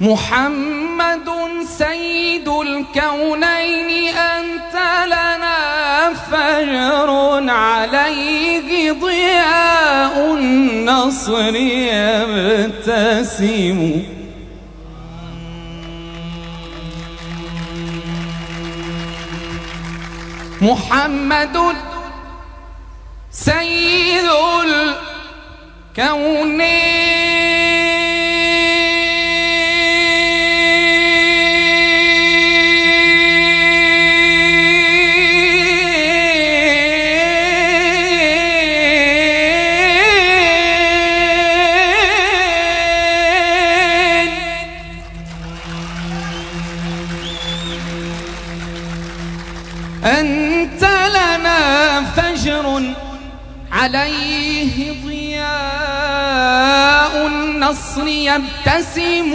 محمد سيد الكونين أنت لنا فجر عليه ضياء النصر يبتسم. محمد سيد الكونين. أنت لنا فجر عليه ضياء النصر يبتسم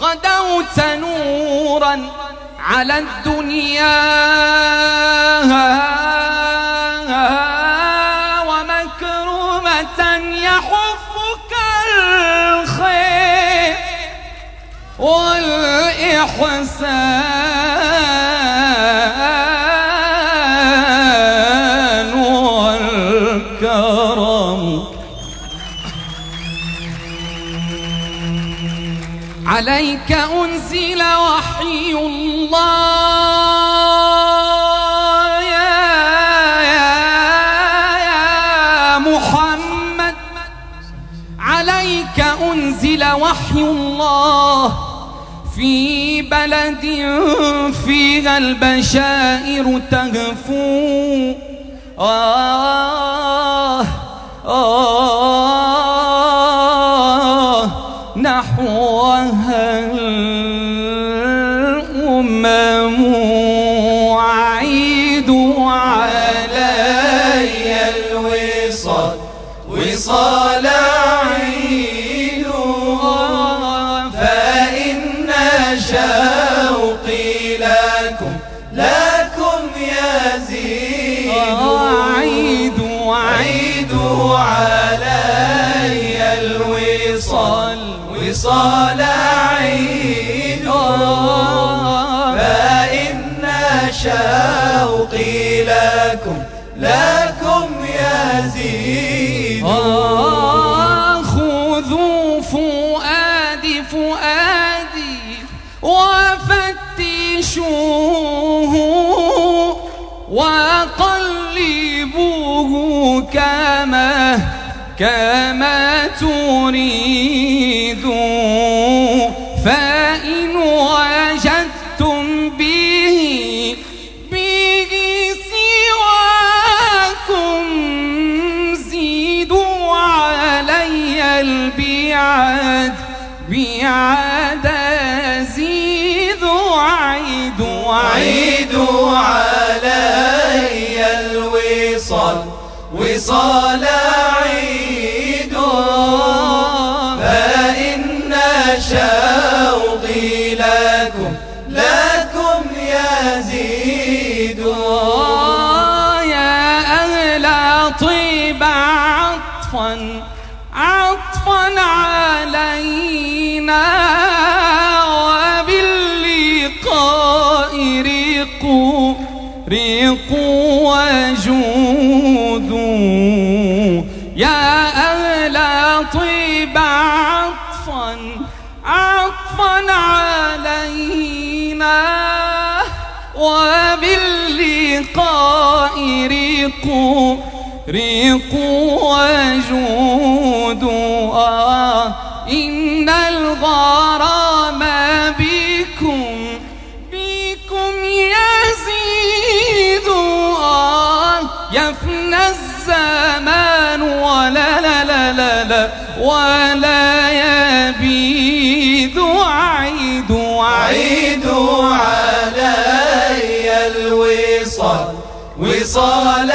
غدوت نورا على الدنيا. ومكرمة يحفك الخير والإحسان. عليك أنزل وحي الله. يا, يا, يا محمد. عليك أنزل وحي الله. في بلد فيها البشائر تهفو آه آه نحوها الأمم عيد علي الوصال وصال عيد فإن شوقي لكم لكم يزيد. عيد عيد علي وصال عيد فإن شوقي لكم لكم يزيد خذوا فؤادي فؤادي وفتشوه وقلبوه كما كما تريد. البعاد بعاد زيدوا عيد عيد علي الوصال وصال عيد. فإن شوقي لكم لكم يزيد. يا أهل طيب عطفا عطفا علينا وباللقاء رقوا رقوا وجودوا يا أهل طيب عطفا عطفا علينا وباللقاء رقوا رقوا وجودوا آه إن الغرام بكم بكم يزيد. آه يفنى الزمان ولا لا لا لا لا ولا يبيد عيد. عيد علي الوصال وصال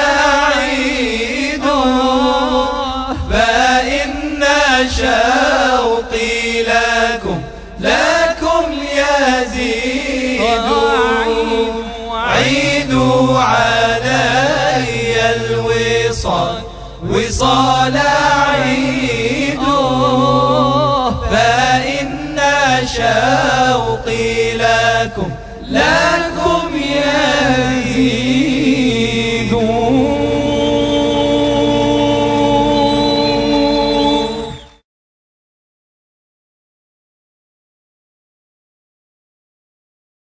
علي الوصال وصال عيد. فإن شوقي لكم لا